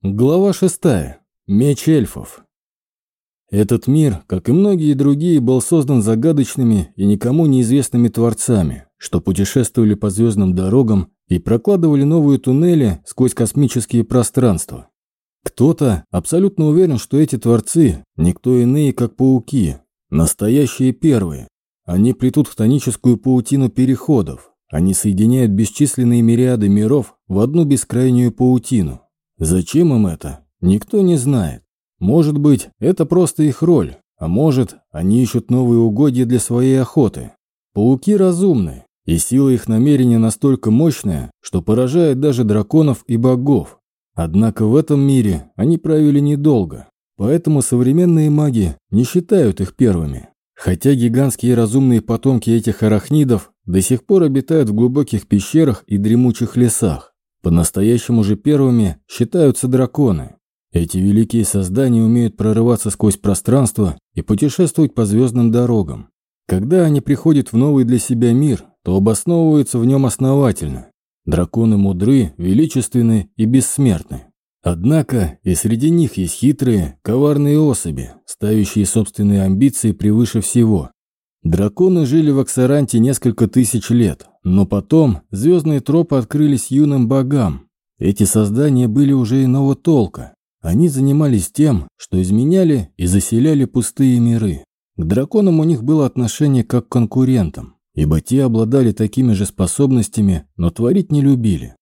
Глава шестая. Меч эльфов. Этот мир, как и многие другие, был создан загадочными и никому неизвестными творцами, что путешествовали по звездным дорогам и прокладывали новые туннели сквозь космические пространства. Кто-то абсолютно уверен, что эти творцы – никто иные, как пауки, настоящие первые. Они плетут хтоническую паутину переходов, они соединяют бесчисленные мириады миров в одну бескрайнюю паутину – Зачем им это? Никто не знает. Может быть, это просто их роль, а может, они ищут новые угодья для своей охоты. Пауки разумны, и сила их намерения настолько мощная, что поражает даже драконов и богов. Однако в этом мире они правили недолго, поэтому современные маги не считают их первыми. Хотя гигантские разумные потомки этих арахнидов до сих пор обитают в глубоких пещерах и дремучих лесах. По-настоящему же первыми считаются драконы. Эти великие создания умеют прорываться сквозь пространство и путешествовать по звездным дорогам. Когда они приходят в новый для себя мир, то обосновываются в нем основательно. Драконы мудры, величественны и бессмертны. Однако и среди них есть хитрые, коварные особи, ставящие собственные амбиции превыше всего. Драконы жили в Аксаранте несколько тысяч лет, но потом звездные тропы открылись юным богам. Эти создания были уже иного толка. Они занимались тем, что изменяли и заселяли пустые миры. К драконам у них было отношение как к конкурентам, ибо те обладали такими же способностями, но творить не любили.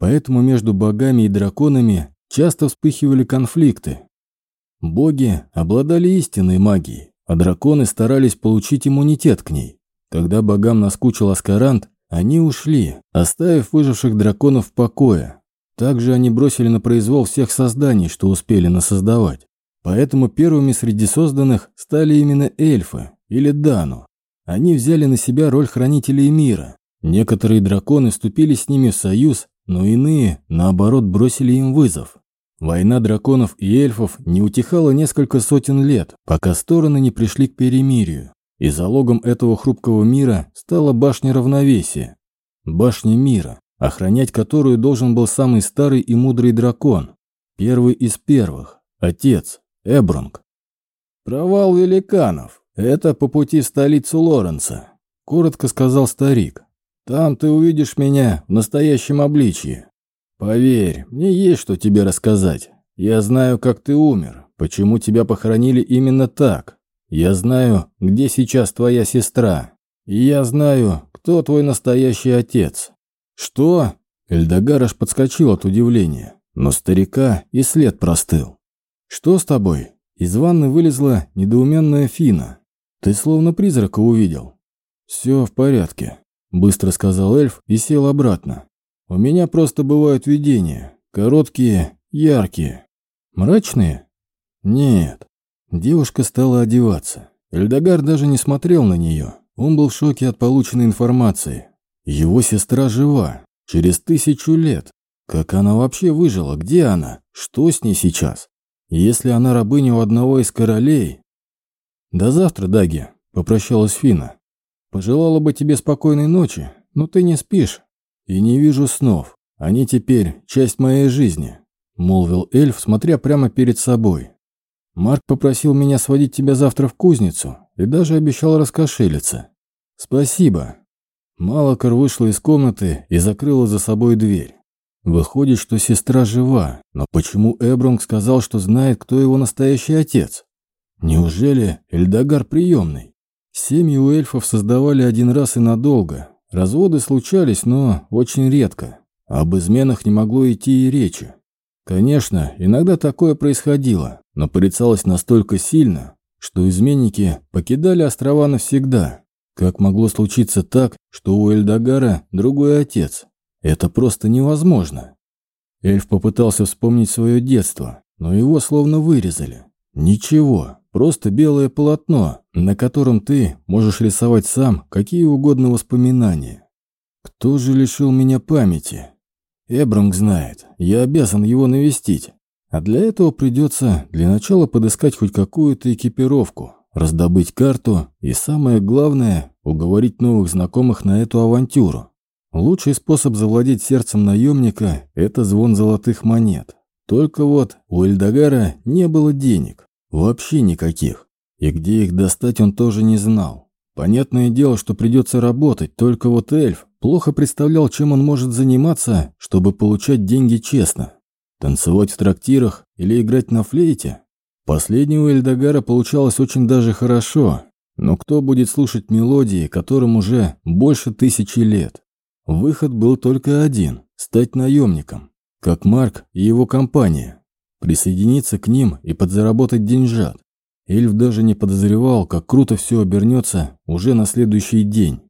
Поэтому между богами и драконами часто вспыхивали конфликты. Боги обладали истинной магией, а драконы старались получить иммунитет к ней. Когда богам наскучил Аскарант, они ушли, оставив выживших драконов в покое. Также они бросили на произвол всех созданий, что успели насоздавать. Поэтому первыми среди созданных стали именно эльфы, или Дану. Они взяли на себя роль хранителей мира. Некоторые драконы вступили с ними в союз, но иные, наоборот, бросили им вызов. Война драконов и эльфов не утихала несколько сотен лет, пока стороны не пришли к перемирию. И залогом этого хрупкого мира стала башня равновесия. Башня мира, охранять которую должен был самый старый и мудрый дракон. Первый из первых, отец, Эбронг. «Провал великанов. Это по пути в столицу Лоренца», – коротко сказал старик. «Там ты увидишь меня в настоящем обличье. «Поверь, мне есть что тебе рассказать. Я знаю, как ты умер, почему тебя похоронили именно так. Я знаю, где сейчас твоя сестра. И я знаю, кто твой настоящий отец». «Что?» Эльдогар аж подскочил от удивления, но старика и след простыл. «Что с тобой?» Из ванны вылезла недоуменная Фина. «Ты словно призрака увидел». «Все в порядке», — быстро сказал эльф и сел обратно. У меня просто бывают видения. Короткие, яркие. Мрачные? Нет. Девушка стала одеваться. Эльдогар даже не смотрел на нее. Он был в шоке от полученной информации. Его сестра жива. Через тысячу лет. Как она вообще выжила? Где она? Что с ней сейчас? Если она рабыня у одного из королей... До завтра, Даги, попрощалась Фина. Пожелала бы тебе спокойной ночи, но ты не спишь. «И не вижу снов. Они теперь часть моей жизни», — молвил эльф, смотря прямо перед собой. «Марк попросил меня сводить тебя завтра в кузницу и даже обещал раскошелиться. Спасибо». Малакар вышла из комнаты и закрыла за собой дверь. Выходит, что сестра жива, но почему Эбронг сказал, что знает, кто его настоящий отец? Неужели Эльдогар приемный? Семьи у эльфов создавали один раз и надолго, Разводы случались, но очень редко. Об изменах не могло идти и речи. Конечно, иногда такое происходило, но порицалось настолько сильно, что изменники покидали острова навсегда. Как могло случиться так, что у Эльдогара другой отец? Это просто невозможно. Эльф попытался вспомнить свое детство, но его словно вырезали. Ничего, Просто белое полотно, на котором ты можешь рисовать сам какие угодно воспоминания. Кто же лишил меня памяти? Эбранг знает, я обязан его навестить. А для этого придется для начала подыскать хоть какую-то экипировку, раздобыть карту и, самое главное, уговорить новых знакомых на эту авантюру. Лучший способ завладеть сердцем наемника – это звон золотых монет. Только вот у Эльдогара не было денег. Вообще никаких. И где их достать он тоже не знал. Понятное дело, что придется работать, только вот эльф плохо представлял, чем он может заниматься, чтобы получать деньги честно. Танцевать в трактирах или играть на флейте? Последнее у Эльдогара получалось очень даже хорошо, но кто будет слушать мелодии, которым уже больше тысячи лет? Выход был только один – стать наемником, как Марк и его компания. Присоединиться к ним и подзаработать деньжат. Эльф даже не подозревал, как круто все обернется уже на следующий день.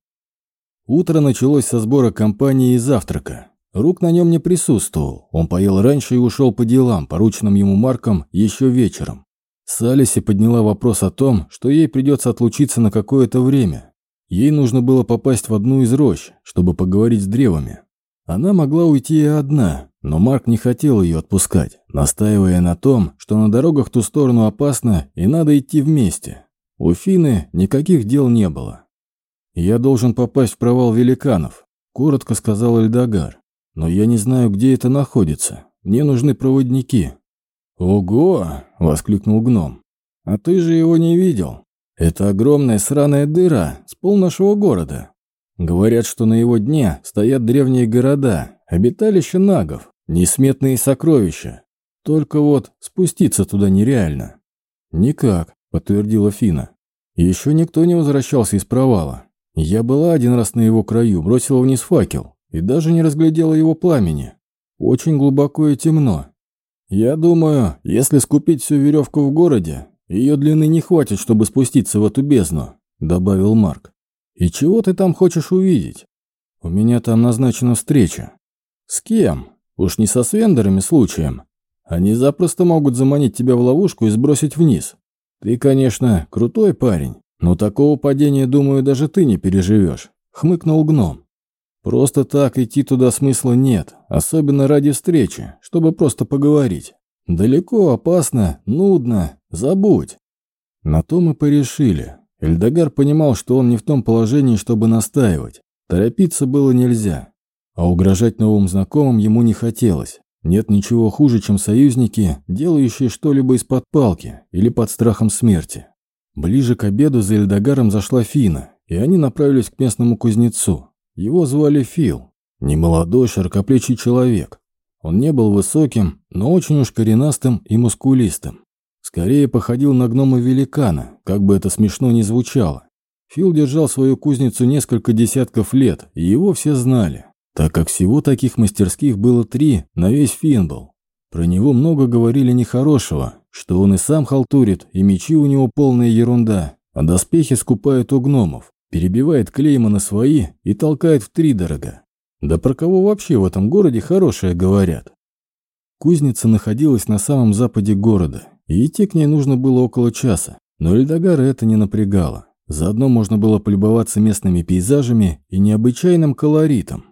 Утро началось со сбора компании и завтрака. Рук на нем не присутствовал. Он поел раньше и ушел по делам, порученным ему Марком еще вечером. Салиси подняла вопрос о том, что ей придется отлучиться на какое-то время. Ей нужно было попасть в одну из рощ, чтобы поговорить с древами. Она могла уйти и одна, но Марк не хотел ее отпускать, настаивая на том, что на дорогах ту сторону опасно и надо идти вместе. У Фины никаких дел не было. «Я должен попасть в провал великанов», – коротко сказал Эльдогар. «Но я не знаю, где это находится. Мне нужны проводники». «Ого!» – воскликнул гном. «А ты же его не видел. Это огромная сраная дыра с пол нашего города. Говорят, что на его дне стоят древние города, обиталища нагов, несметные сокровища. Только вот спуститься туда нереально». «Никак», – подтвердила Фина. «Еще никто не возвращался из провала. Я была один раз на его краю, бросила вниз факел и даже не разглядела его пламени. Очень глубоко и темно. Я думаю, если скупить всю веревку в городе, ее длины не хватит, чтобы спуститься в эту бездну», – добавил Марк. «И чего ты там хочешь увидеть? У меня там назначена встреча. С кем? Уж не со свендерами случаем. Они запросто могут заманить тебя в ловушку и сбросить вниз. Ты, конечно, крутой парень, но такого падения, думаю, даже ты не переживешь», — хмыкнул гном. «Просто так идти туда смысла нет, особенно ради встречи, чтобы просто поговорить. Далеко, опасно, нудно, забудь». На то мы порешили. Эльдогар понимал, что он не в том положении, чтобы настаивать. Торопиться было нельзя. А угрожать новым знакомым ему не хотелось. Нет ничего хуже, чем союзники, делающие что-либо из-под палки или под страхом смерти. Ближе к обеду за Эльдагаром зашла Фина, и они направились к местному кузнецу. Его звали Фил. Немолодой, широкоплечий человек. Он не был высоким, но очень уж коренастым и мускулистым. Скорее походил на гнома-великана, как бы это смешно ни звучало. Фил держал свою кузницу несколько десятков лет, и его все знали, так как всего таких мастерских было три на весь Финбл. Про него много говорили нехорошего, что он и сам халтурит, и мечи у него полная ерунда, а доспехи скупает у гномов, перебивает клейма на свои и толкает в три дорога. Да про кого вообще в этом городе хорошее говорят? Кузница находилась на самом западе города, и идти к ней нужно было около часа, но Эльдогара это не напрягало. Заодно можно было полюбоваться местными пейзажами и необычайным колоритом.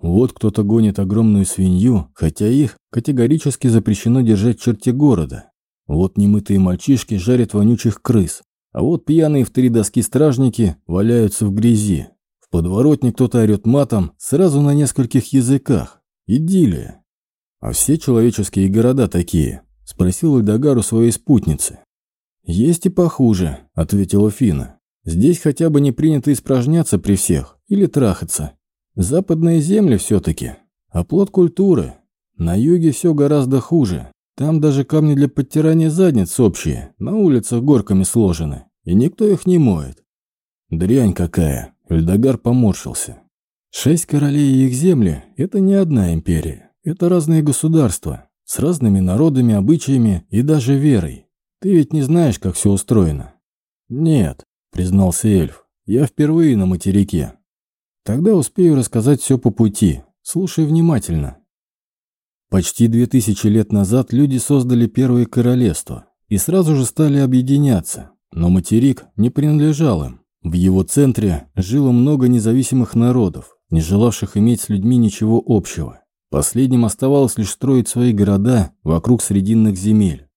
Вот кто-то гонит огромную свинью, хотя их категорически запрещено держать в черте города. Вот немытые мальчишки жарят вонючих крыс, а вот пьяные в три доски стражники валяются в грязи. В подворотне кто-то орет матом сразу на нескольких языках. Идиллия. А все человеческие города такие, спросил Эльдогар у своей спутницы. «Есть и похуже», — ответила Фина. «Здесь хотя бы не принято испражняться при всех или трахаться. Западные земли все-таки, а плод культуры. На юге все гораздо хуже. Там даже камни для подтирания задниц общие, на улицах горками сложены, и никто их не моет. Дрянь какая, Эльдогар поморщился. Шесть королей и их земли – это не одна империя, это разные государства, с разными народами, обычаями и даже верой. Ты ведь не знаешь, как все устроено. Нет, признался эльф, я впервые на материке. Тогда успею рассказать все по пути, слушай внимательно. Почти две тысячи лет назад люди создали первое королевство и сразу же стали объединяться, но материк не принадлежал им. В его центре жило много независимых народов, не желавших иметь с людьми ничего общего. Последним оставалось лишь строить свои города вокруг срединных земель.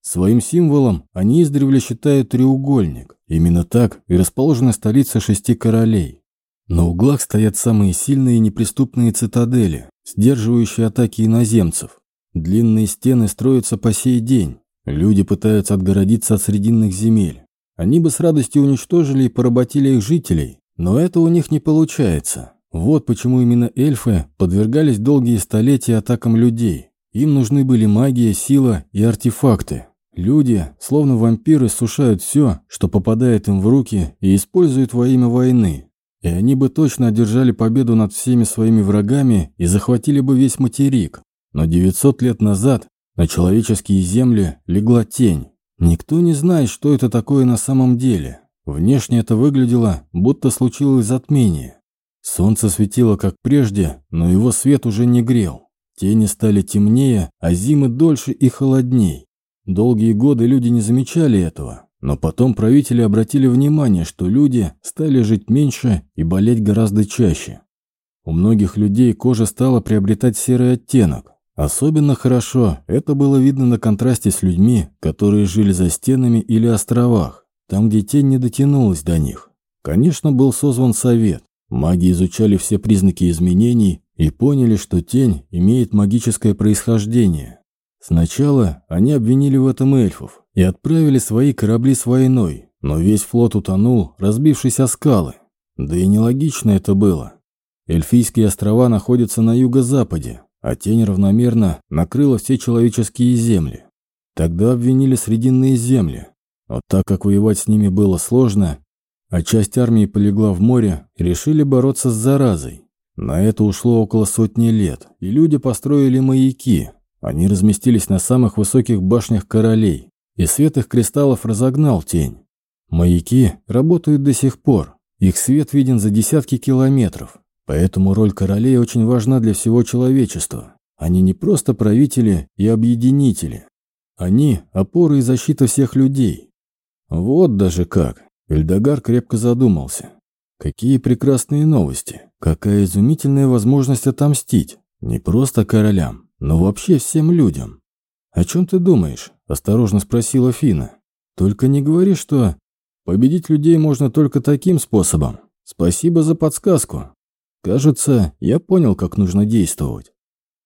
Своим символом они издревле считают треугольник. Именно так и расположена столица шести королей. На углах стоят самые сильные и неприступные цитадели, сдерживающие атаки иноземцев. Длинные стены строятся по сей день. Люди пытаются отгородиться от срединных земель. Они бы с радостью уничтожили и поработили их жителей, но это у них не получается. Вот почему именно эльфы подвергались долгие столетия атакам людей. Им нужны были магия, сила и артефакты. Люди, словно вампиры, сушают все, что попадает им в руки, и используют во имя войны. И они бы точно одержали победу над всеми своими врагами и захватили бы весь материк. Но 900 лет назад на человеческие земли легла тень. Никто не знает, что это такое на самом деле. Внешне это выглядело, будто случилось затмение. Солнце светило как прежде, но его свет уже не грел. Тени стали темнее, а зимы дольше и холодней. Долгие годы люди не замечали этого, но потом правители обратили внимание, что люди стали жить меньше и болеть гораздо чаще. У многих людей кожа стала приобретать серый оттенок, Особенно хорошо это было видно на контрасте с людьми, которые жили за стенами или островах, там, где тень не дотянулась до них. Конечно, был созван совет. Маги изучали все признаки изменений и поняли, что тень имеет магическое происхождение. Сначала они обвинили в этом эльфов и отправили свои корабли с войной, но весь флот утонул, разбившись о скалы. Да и нелогично это было. Эльфийские острова находятся на юго-западе, а тень равномерно накрыла все человеческие земли. Тогда обвинили срединные земли, но так как воевать с ними было сложно, а часть армии полегла в море, решили бороться с заразой. На это ушло около сотни лет, и люди построили маяки. Они разместились на самых высоких башнях королей, и свет их кристаллов разогнал тень. Маяки работают до сих пор, их свет виден за десятки километров, Поэтому роль королей очень важна для всего человечества. Они не просто правители и объединители. Они – опора и защита всех людей. Вот даже как. Эльдогар крепко задумался. Какие прекрасные новости. Какая изумительная возможность отомстить. Не просто королям, но вообще всем людям. «О чем ты думаешь?» – осторожно спросила Фина. «Только не говори, что победить людей можно только таким способом. Спасибо за подсказку. Кажется, я понял, как нужно действовать.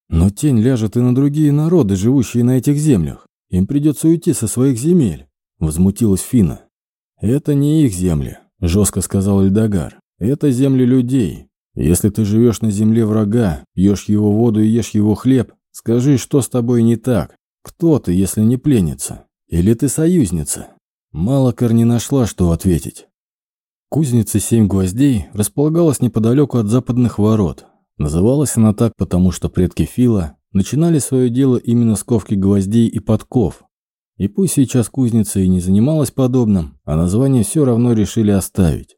Но тень ляжет и на другие народы, живущие на этих землях. Им придется уйти со своих земель, возмутилась Фина. Это не их земли, жестко сказал Эльдогар. Это земли людей. Если ты живешь на земле врага, пьешь его воду и ешь его хлеб, скажи, что с тобой не так. Кто ты, если не пленница? Или ты союзница? Малакар не нашла, что ответить. Кузница «Семь гвоздей» располагалась неподалеку от западных ворот. Называлась она так, потому что предки Фила начинали свое дело именно с ковки гвоздей и подков. И пусть сейчас кузница и не занималась подобным, а название все равно решили оставить.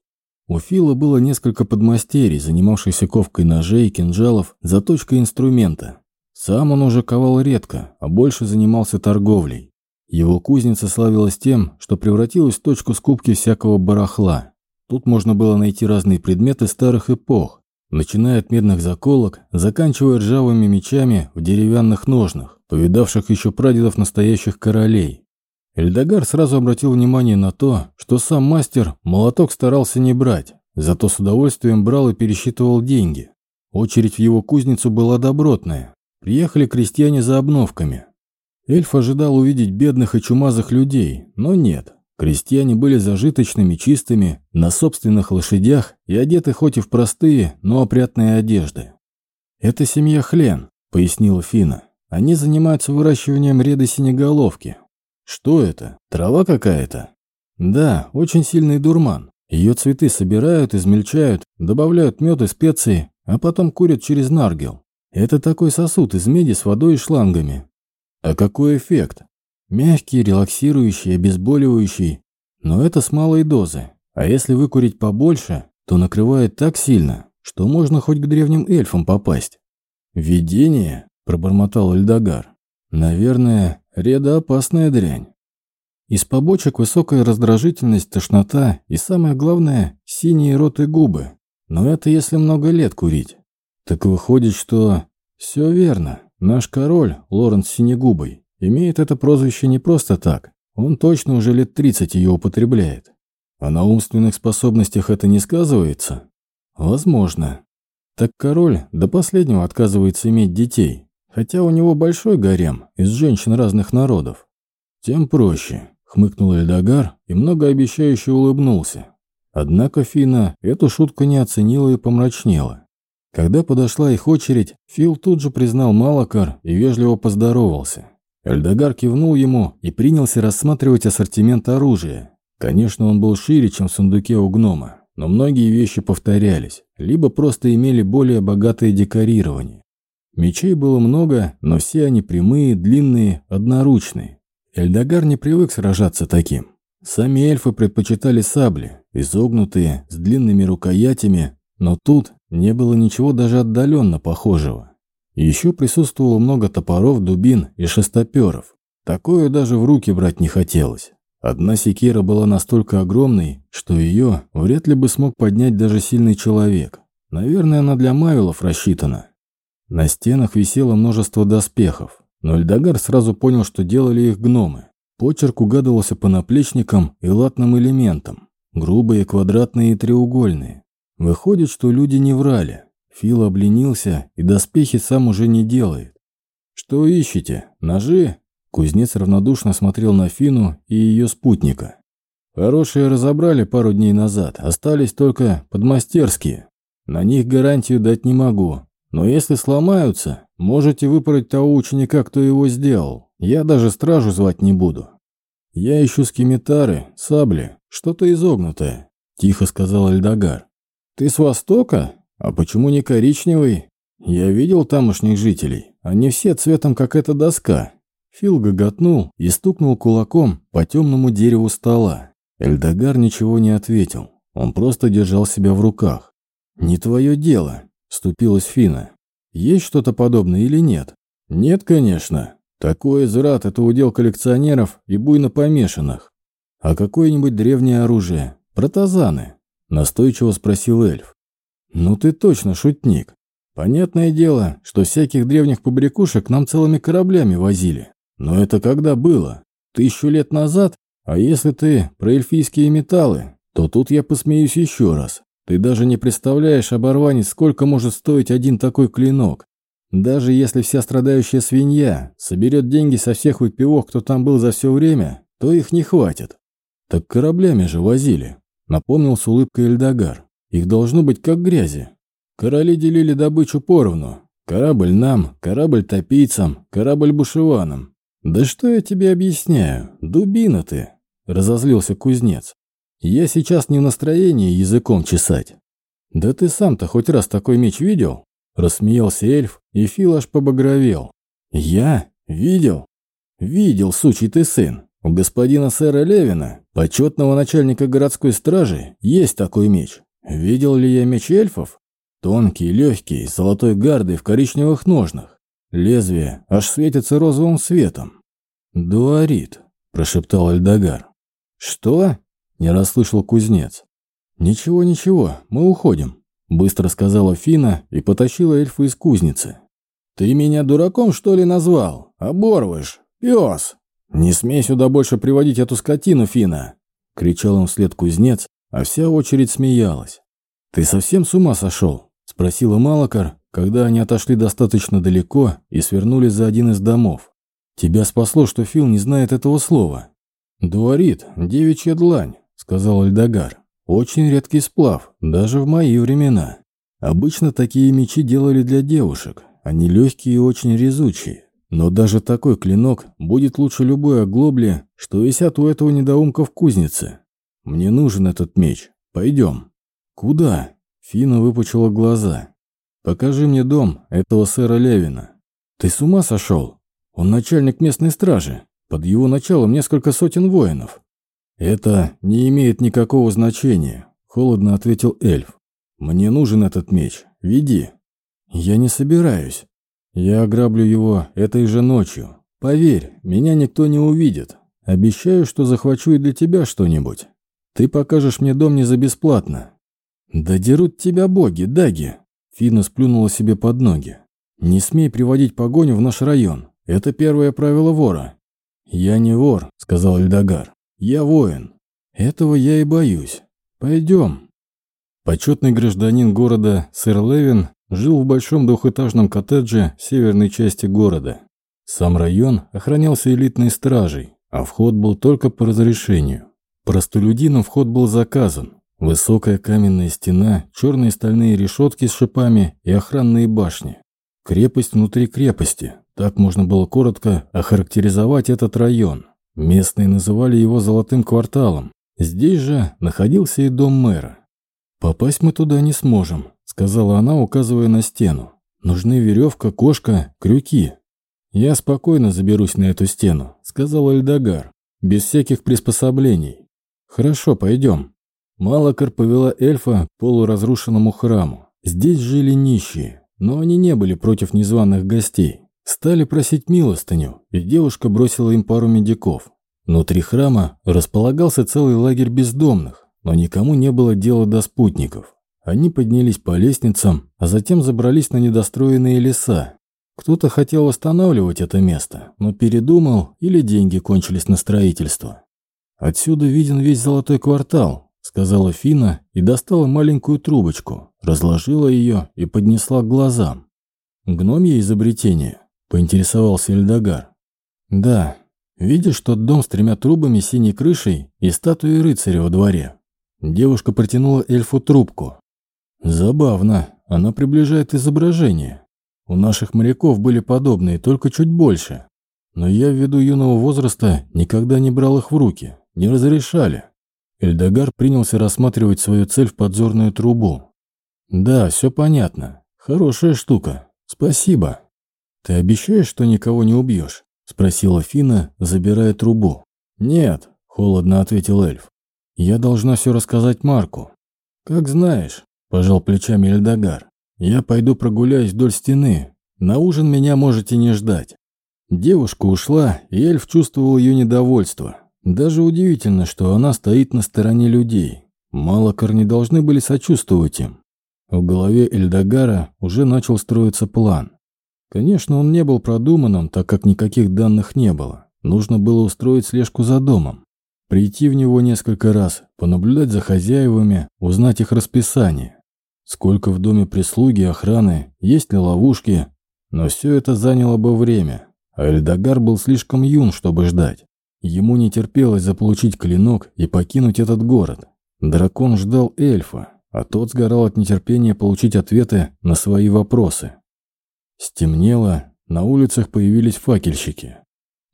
У Фила было несколько подмастерий, занимавшихся ковкой ножей, кинжалов, заточкой инструмента. Сам он уже ковал редко, а больше занимался торговлей. Его кузница славилась тем, что превратилась в точку скупки всякого барахла. Тут можно было найти разные предметы старых эпох, начиная от медных заколок, заканчивая ржавыми мечами в деревянных ножнах, повидавших еще прадедов настоящих королей. Эльдогар сразу обратил внимание на то, что сам мастер молоток старался не брать, зато с удовольствием брал и пересчитывал деньги. Очередь в его кузницу была добротная. Приехали крестьяне за обновками. Эльф ожидал увидеть бедных и чумазых людей, но нет. Крестьяне были зажиточными, чистыми, на собственных лошадях и одеты хоть и в простые, но опрятные одежды. «Это семья Хлен», — пояснила Фина. «Они занимаются выращиванием реды синеголовки». «Что это? Трава какая-то?» «Да, очень сильный дурман. Ее цветы собирают, измельчают, добавляют мед и специи, а потом курят через наргел. Это такой сосуд из меди с водой и шлангами». «А какой эффект?» Мягкий, релаксирующий, обезболивающий. Но это с малой дозы. А если выкурить побольше, то накрывает так сильно, что можно хоть к древним эльфам попасть. «Видение?» – пробормотал Эльдогар. «Наверное, реда опасная дрянь». Из побочек высокая раздражительность, тошнота и, самое главное, синие рот и губы. Но это если много лет курить. Так выходит, что... Все верно. Наш король, Лоренс Синегубый, Имеет это прозвище не просто так. Он точно уже лет 30 ее употребляет. А на умственных способностях это не сказывается? Возможно. Так король до последнего отказывается иметь детей. Хотя у него большой гарем из женщин разных народов. Тем проще, хмыкнул Эльдогар и многообещающе улыбнулся. Однако Фина эту шутку не оценила и помрачнела. Когда подошла их очередь, Фил тут же признал Малакар и вежливо поздоровался. Эльдогар кивнул ему и принялся рассматривать ассортимент оружия. Конечно, он был шире, чем в сундуке у гнома, но многие вещи повторялись, либо просто имели более богатое декорирование. Мечей было много, но все они прямые, длинные, одноручные. Эльдогар не привык сражаться таким. Сами эльфы предпочитали сабли, изогнутые, с длинными рукоятями, но тут не было ничего даже отдаленно похожего. Еще присутствовало много топоров, дубин и шестоперов. Такое даже в руки брать не хотелось. Одна секира была настолько огромной, что ее вряд ли бы смог поднять даже сильный человек. Наверное, она для мавилов рассчитана. На стенах висело множество доспехов, но Эльдогар сразу понял, что делали их гномы. Почерк угадывался по наплечникам и латным элементам. Грубые, квадратные и треугольные. Выходит, что люди не врали. Фил обленился и доспехи сам уже не делает. «Что ищете? Ножи?» Кузнец равнодушно смотрел на Фину и ее спутника. «Хорошие разобрали пару дней назад, остались только подмастерские. На них гарантию дать не могу, но если сломаются, можете выпороть того ученика, кто его сделал. Я даже стражу звать не буду. Я ищу скимитары, сабли, что-то изогнутое», – тихо сказал Эльдогар. «Ты с востока? А почему не коричневый? Я видел тамошних жителей. Они все цветом, как эта доска». Фил гоготнул и стукнул кулаком по темному дереву стола. Эльдогар ничего не ответил. Он просто держал себя в руках. «Не твое дело», Вступилась Фина. «Есть что-то подобное или нет?» «Нет, конечно. Такой израт – это удел коллекционеров и буйно помешанных. А какое-нибудь древнее оружие? Протазаны?» – настойчиво спросил эльф. «Ну ты точно шутник. Понятное дело, что всяких древних побрякушек нам целыми кораблями возили. Но это когда было? Тысячу лет назад? А если ты про эльфийские металлы, то тут я посмеюсь еще раз. Ты даже не представляешь, оборванец, сколько может стоить один такой клинок. Даже если вся страдающая свинья соберет деньги со всех выпивок, кто там был за все время, то их не хватит. Так кораблями же возили, напомнил с улыбкой Эльдогар. Их должно быть как грязи. Короли делили добычу поровну. Корабль нам, корабль топийцам, корабль бушеванам. Да что я тебе объясняю, дубина ты, разозлился кузнец. Я сейчас не в настроении языком чесать. Да ты сам-то хоть раз такой меч видел? Рассмеялся эльф, и Фил аж побагровел. Я? Видел? Видел, сучий ты сын. У господина сэра Левина, почетного начальника городской стражи, есть такой меч. Видел ли я меч эльфов? Тонкий, легкий, с золотой гардой в коричневых ножнах. Лезвие аж светится розовым светом. «Дуарит», – прошептал Эльдогар. «Что?» Не расслышал кузнец. «Ничего, ничего, мы уходим», – быстро сказала Фина и потащила эльфа из кузницы. «Ты меня дураком, что ли, назвал? Оборвыш! Пес! Не смей сюда больше приводить эту скотину, Фина!» – кричал он вслед кузнец, а вся очередь смеялась. «Ты совсем с ума сошел?» – спросила Малакар, когда они отошли достаточно далеко и свернули за один из домов. «Тебя спасло, что Фил не знает этого слова». «Дуарит, девичья длань сказал Альдагар. «Очень редкий сплав, даже в мои времена. Обычно такие мечи делали для девушек. Они легкие и очень резучие. Но даже такой клинок будет лучше любой оглобли, что висят у этого недоумка в кузнице. Мне нужен этот меч. Пойдем». «Куда?» Фина выпучила глаза. «Покажи мне дом этого сэра Левина». «Ты с ума сошел? Он начальник местной стражи. Под его началом несколько сотен воинов. «Это не имеет никакого значения», — холодно ответил эльф. «Мне нужен этот меч. Веди». «Я не собираюсь. Я ограблю его этой же ночью. Поверь, меня никто не увидит. Обещаю, что захвачу и для тебя что-нибудь. Ты покажешь мне дом не за бесплатно». «Да дерут тебя боги, Даги!» Фина сплюнула себе под ноги. «Не смей приводить погоню в наш район. Это первое правило вора». «Я не вор», — сказал Эльдогар. Я воин. Этого я и боюсь. Пойдем. Почетный гражданин города сэр Левин жил в большом двухэтажном коттедже в северной части города. Сам район охранялся элитной стражей, а вход был только по разрешению. Простолюдинам вход был заказан. Высокая каменная стена, черные стальные решетки с шипами и охранные башни. Крепость внутри крепости. Так можно было коротко охарактеризовать этот район. Местные называли его «золотым кварталом». Здесь же находился и дом мэра. «Попасть мы туда не сможем», — сказала она, указывая на стену. «Нужны веревка, кошка, крюки». «Я спокойно заберусь на эту стену», — сказал Эльдогар, «без всяких приспособлений». «Хорошо, пойдем». Малакар повела эльфа к полуразрушенному храму. Здесь жили нищие, но они не были против незваных гостей. Стали просить милостыню, и девушка бросила им пару медиков. Внутри храма располагался целый лагерь бездомных, но никому не было дела до спутников. Они поднялись по лестницам, а затем забрались на недостроенные леса. Кто-то хотел восстанавливать это место, но передумал или деньги кончились на строительство. «Отсюда виден весь золотой квартал», — сказала Фина и достала маленькую трубочку, разложила ее и поднесла к глазам. «Гномье изобретение», — поинтересовался Эльдогар. «Да. Видишь тот дом с тремя трубами, синей крышей и статуей рыцаря во дворе?» Девушка протянула эльфу трубку. «Забавно. Она приближает изображение. У наших моряков были подобные, только чуть больше. Но я ввиду юного возраста никогда не брал их в руки, не разрешали». Эльдогар принялся рассматривать свою цель в подзорную трубу. «Да, все понятно. Хорошая штука. Спасибо. Ты обещаешь, что никого не убьешь?» Спросила Фина, забирая трубу. «Нет», — холодно ответил эльф. Я должна все рассказать Марку. Как знаешь, пожал плечами Эльдогар. Я пойду прогуляюсь вдоль стены. На ужин меня можете не ждать. Девушка ушла, и эльф чувствовал ее недовольство. Даже удивительно, что она стоит на стороне людей. Малокор не должны были сочувствовать им. В голове Эльдогара уже начал строиться план. Конечно, он не был продуманным, так как никаких данных не было. Нужно было устроить слежку за домом. Прийти в него несколько раз, понаблюдать за хозяевами, узнать их расписание. Сколько в доме прислуги, охраны, есть ли ловушки. Но все это заняло бы время, а Эльдогар был слишком юн, чтобы ждать. Ему не терпелось заполучить клинок и покинуть этот город. Дракон ждал эльфа, а тот сгорал от нетерпения получить ответы на свои вопросы. Стемнело, на улицах появились факельщики.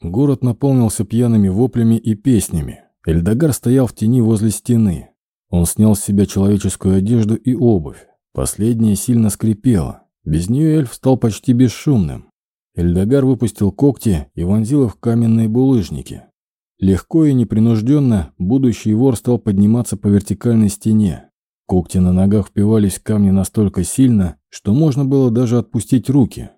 Город наполнился пьяными воплями и песнями. Эльдогар стоял в тени возле стены. Он снял с себя человеческую одежду и обувь. Последняя сильно скрипела. Без нее эльф стал почти бесшумным. Эльдогар выпустил когти и вонзил их в каменные булыжники. Легко и непринужденно будущий вор стал подниматься по вертикальной стене. Когти на ногах впивались в камни настолько сильно, что можно было даже отпустить руки.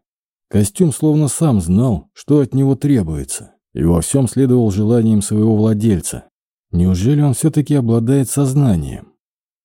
Костюм словно сам знал, что от него требуется, и во всем следовал желаниям своего владельца. Неужели он все-таки обладает сознанием?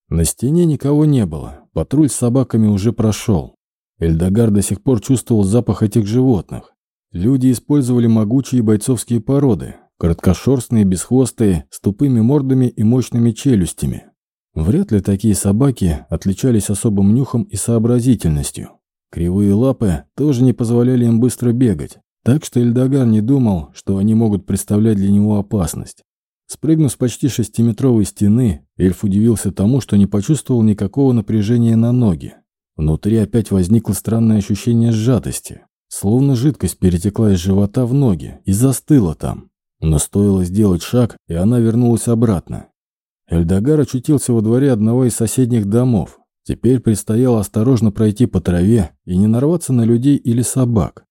На стене никого не было, патруль с собаками уже прошел. Эльдогар до сих пор чувствовал запах этих животных. Люди использовали могучие бойцовские породы, короткошерстные, бесхвостые, с тупыми мордами и мощными челюстями. Вряд ли такие собаки отличались особым нюхом и сообразительностью. Кривые лапы тоже не позволяли им быстро бегать, так что Эльдогар не думал, что они могут представлять для него опасность. Спрыгнув с почти шестиметровой стены, эльф удивился тому, что не почувствовал никакого напряжения на ноги. Внутри опять возникло странное ощущение сжатости, словно жидкость перетекла из живота в ноги и застыла там. Но стоило сделать шаг, и она вернулась обратно. Эльдогар очутился во дворе одного из соседних домов. Теперь предстояло осторожно пройти по траве и не нарваться на людей или собак.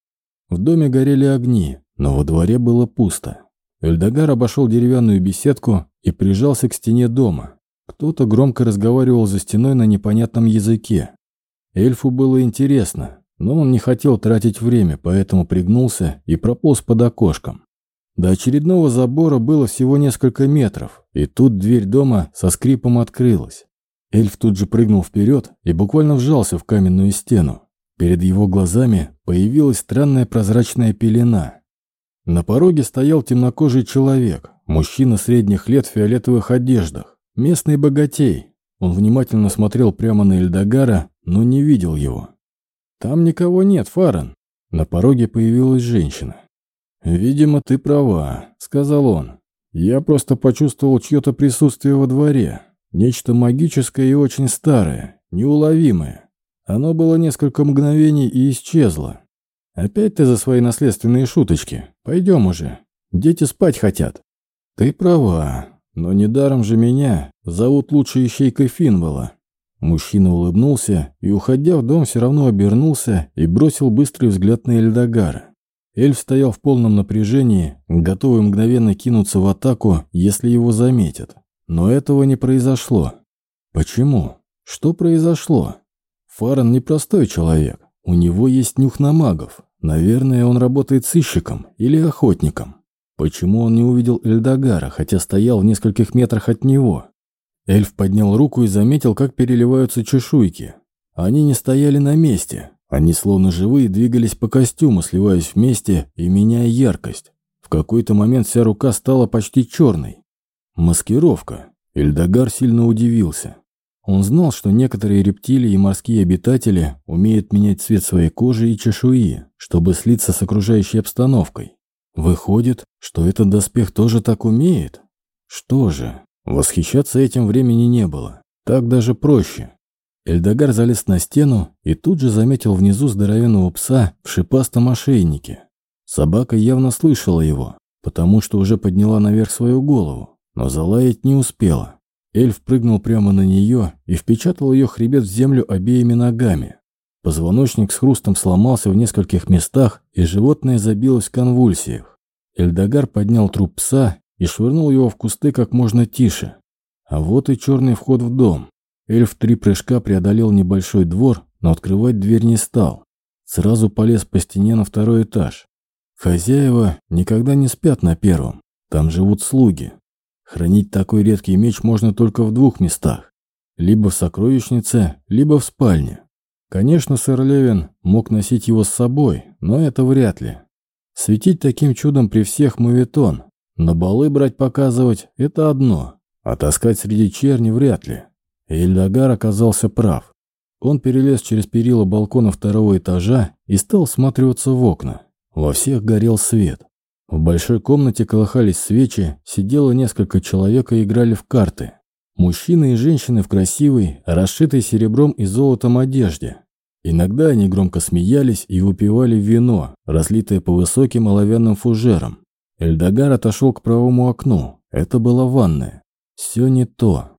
В доме горели огни, но во дворе было пусто. Эльдогар обошел деревянную беседку и прижался к стене дома. Кто-то громко разговаривал за стеной на непонятном языке. Эльфу было интересно, но он не хотел тратить время, поэтому пригнулся и прополз под окошком. До очередного забора было всего несколько метров, и тут дверь дома со скрипом открылась. Эльф тут же прыгнул вперед и буквально вжался в каменную стену. Перед его глазами появилась странная прозрачная пелена – на пороге стоял темнокожий человек, мужчина средних лет в фиолетовых одеждах, местный богатей. Он внимательно смотрел прямо на Эльдогара, но не видел его. «Там никого нет, Фарен». На пороге появилась женщина. «Видимо, ты права», — сказал он. «Я просто почувствовал чье-то присутствие во дворе. Нечто магическое и очень старое, неуловимое. Оно было несколько мгновений и исчезло. Опять ты за свои наследственные шуточки. Пойдем уже. Дети спать хотят». «Ты права, но недаром же меня зовут лучшей ищейкой Финвелла». Мужчина улыбнулся и, уходя в дом, все равно обернулся и бросил быстрый взгляд на Эльдогара. Эльф стоял в полном напряжении, готовый мгновенно кинуться в атаку, если его заметят. Но этого не произошло. Почему? Что произошло? Фарен непростой человек. У него есть нюх на магов. Наверное, он работает сыщиком или охотником. Почему он не увидел Эльдогара, хотя стоял в нескольких метрах от него? Эльф поднял руку и заметил, как переливаются чешуйки. Они не стояли на месте. Они словно живые двигались по костюму, сливаясь вместе и меняя яркость. В какой-то момент вся рука стала почти черной. Маскировка. Эльдогар сильно удивился. Он знал, что некоторые рептилии и морские обитатели умеют менять цвет своей кожи и чешуи, чтобы слиться с окружающей обстановкой. Выходит, что этот доспех тоже так умеет? Что же, восхищаться этим времени не было. Так даже проще. Эльдогар залез на стену и тут же заметил внизу здоровенного пса в шипастом ошейнике. Собака явно слышала его, потому что уже подняла наверх свою голову, но залаять не успела. Эльф прыгнул прямо на нее и впечатал ее хребет в землю обеими ногами. Позвоночник с хрустом сломался в нескольких местах, и животное забилось в конвульсиях. Эльдогар поднял труп пса и швырнул его в кусты как можно тише. А вот и черный вход в дом. Эльф три прыжка преодолел небольшой двор, но открывать дверь не стал. Сразу полез по стене на второй этаж. Хозяева никогда не спят на первом. Там живут слуги. Хранить такой редкий меч можно только в двух местах. Либо в сокровищнице, либо в спальне. Конечно, сэр Левин мог носить его с собой, но это вряд ли. Светить таким чудом при всех мувитон. На балы брать показывать – это одно, а таскать среди черни вряд ли. Ильдагар оказался прав. Он перелез через перила балкона второго этажа и стал всматриваться в окна. Во всех горел свет. В большой комнате колыхались свечи, сидело несколько человек и играли в карты. Мужчины и женщины в красивой, расшитой серебром и золотом одежде. Иногда они громко смеялись и выпивали вино, разлитое по высоким оловянным фужерам. Эльдогар отошел к правому окну. Это была ванная. Все не то.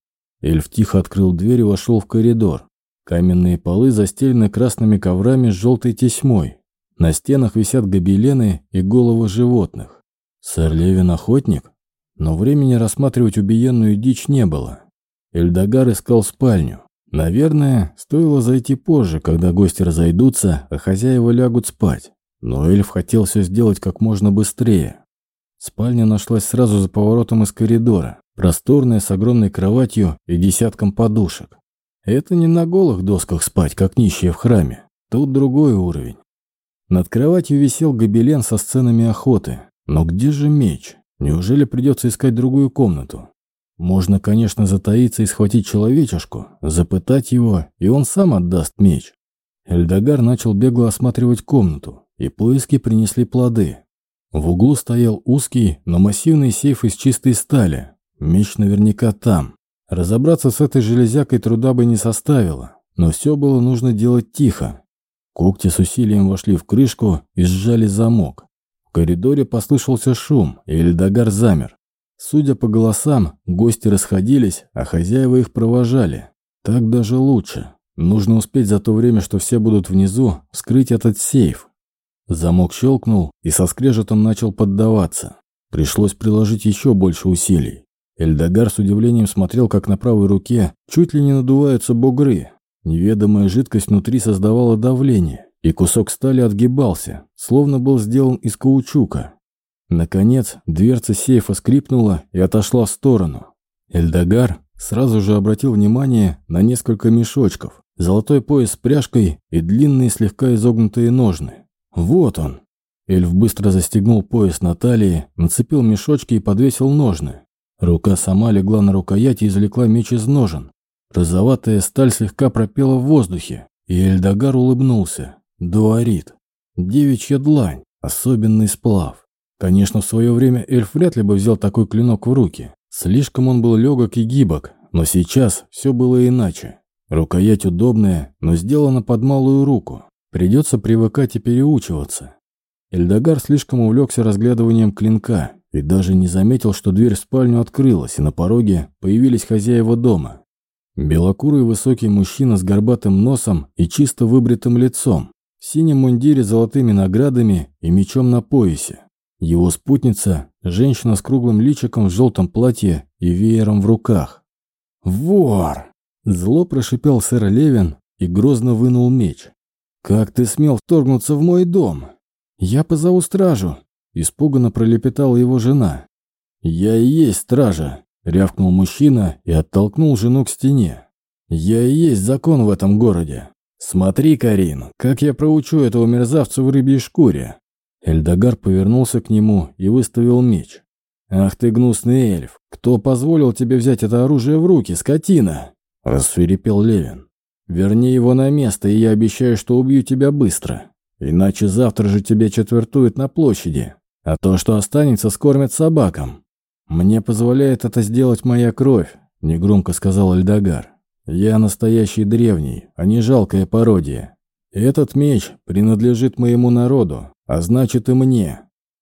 Эльф тихо открыл дверь и вошел в коридор. Каменные полы застелены красными коврами с желтой тесьмой. На стенах висят гобелены и головы животных. Сэр Левин охотник? Но времени рассматривать убиенную дичь не было. Эльдогар искал спальню. Наверное, стоило зайти позже, когда гости разойдутся, а хозяева лягут спать. Но эльф хотел все сделать как можно быстрее. Спальня нашлась сразу за поворотом из коридора, просторная с огромной кроватью и десятком подушек. Это не на голых досках спать, как нищие в храме. Тут другой уровень. Над кроватью висел гобелен со сценами охоты. Но где же меч? Неужели придется искать другую комнату? Можно, конечно, затаиться и схватить человечешку, запытать его, и он сам отдаст меч. Эльдогар начал бегло осматривать комнату, и поиски принесли плоды. В углу стоял узкий, но массивный сейф из чистой стали. Меч наверняка там. Разобраться с этой железякой труда бы не составило, но все было нужно делать тихо. Когти с усилием вошли в крышку и сжали замок. В коридоре послышался шум, и Эльдогар замер. Судя по голосам, гости расходились, а хозяева их провожали. Так даже лучше. Нужно успеть за то время, что все будут внизу, вскрыть этот сейф. Замок щелкнул и со скрежетом начал поддаваться. Пришлось приложить еще больше усилий. Эльдогар с удивлением смотрел, как на правой руке чуть ли не надуваются бугры. Неведомая жидкость внутри создавала давление, и кусок стали отгибался, словно был сделан из каучука. Наконец, дверца сейфа скрипнула и отошла в сторону. Эльдогар сразу же обратил внимание на несколько мешочков, золотой пояс с пряжкой и длинные слегка изогнутые ножны. Вот он. Эльф быстро застегнул пояс на талии, нацепил мешочки и подвесил ножны. Рука сама легла на рукоять и извлекла меч из ножен. Розоватая сталь слегка пропела в воздухе, и Эльдогар улыбнулся. Дуарит. Девичья длань. Особенный сплав. Конечно, в свое время эльф вряд ли бы взял такой клинок в руки. Слишком он был легок и гибок, но сейчас все было иначе. Рукоять удобная, но сделана под малую руку. Придется привыкать и переучиваться. Эльдогар слишком увлекся разглядыванием клинка и даже не заметил, что дверь в спальню открылась, и на пороге появились хозяева дома. Белокурый высокий мужчина с горбатым носом и чисто выбритым лицом, в синем мундире с золотыми наградами и мечом на поясе. Его спутница – женщина с круглым личиком в желтом платье и веером в руках. «Вор!» – зло прошипел сэр Левин и грозно вынул меч. «Как ты смел вторгнуться в мой дом?» «Я позову стражу», – испуганно пролепетала его жена. «Я и есть стража», – рявкнул мужчина и оттолкнул жену к стене. «Я и есть закон в этом городе. Смотри, Карин, как я проучу этого мерзавца в рыбьей шкуре». Эльдогар повернулся к нему и выставил меч. «Ах ты гнусный эльф! Кто позволил тебе взять это оружие в руки, скотина?» – рассверепел Левин. «Верни его на место, и я обещаю, что убью тебя быстро. Иначе завтра же тебя четвертуют на площади, а то, что останется, скормят собакам. Мне позволяет это сделать моя кровь», – негромко сказал Эльдогар. «Я настоящий древний, а не жалкая пародия. Этот меч принадлежит моему народу, а значит и мне.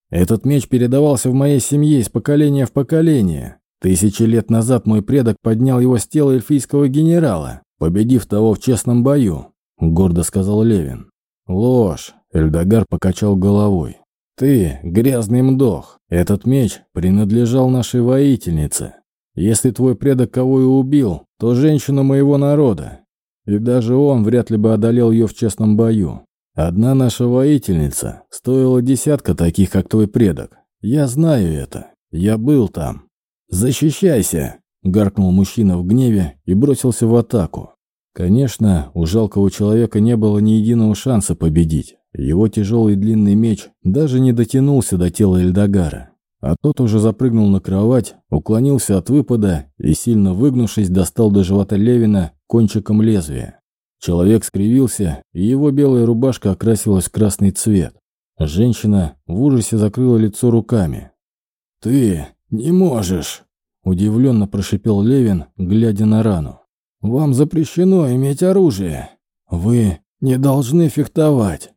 Этот меч передавался в моей семье из поколения в поколение. Тысячи лет назад мой предок поднял его с тела эльфийского генерала, победив того в честном бою», — гордо сказал Левин. «Ложь», — Эльдогар покачал головой. «Ты — грязный мдох. Этот меч принадлежал нашей воительнице. Если твой предок кого и убил, то женщину моего народа. И даже он вряд ли бы одолел ее в честном бою. Одна наша воительница стоила десятка таких, как твой предок. Я знаю это. Я был там. Защищайся!» Гаркнул мужчина в гневе и бросился в атаку. Конечно, у жалкого человека не было ни единого шанса победить. Его тяжелый длинный меч даже не дотянулся до тела Эльдогара. А тот уже запрыгнул на кровать, уклонился от выпада и, сильно выгнувшись, достал до живота Левина кончиком лезвия. Человек скривился, и его белая рубашка окрасилась в красный цвет. Женщина в ужасе закрыла лицо руками. «Ты не можешь!» – удивленно прошипел Левин, глядя на рану. «Вам запрещено иметь оружие. Вы не должны фехтовать».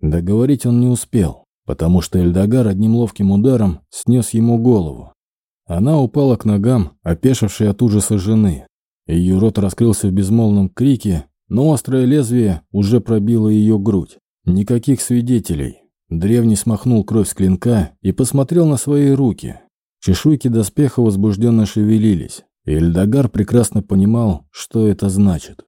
Договорить он не успел, потому что Эльдогар одним ловким ударом снес ему голову. Она упала к ногам, опешившей от ужаса жены. Ее рот раскрылся в безмолвном крике, но острое лезвие уже пробило ее грудь. Никаких свидетелей. Древний смахнул кровь с клинка и посмотрел на свои руки. Чешуйки доспеха возбужденно шевелились. Эльдогар прекрасно понимал, что это значит.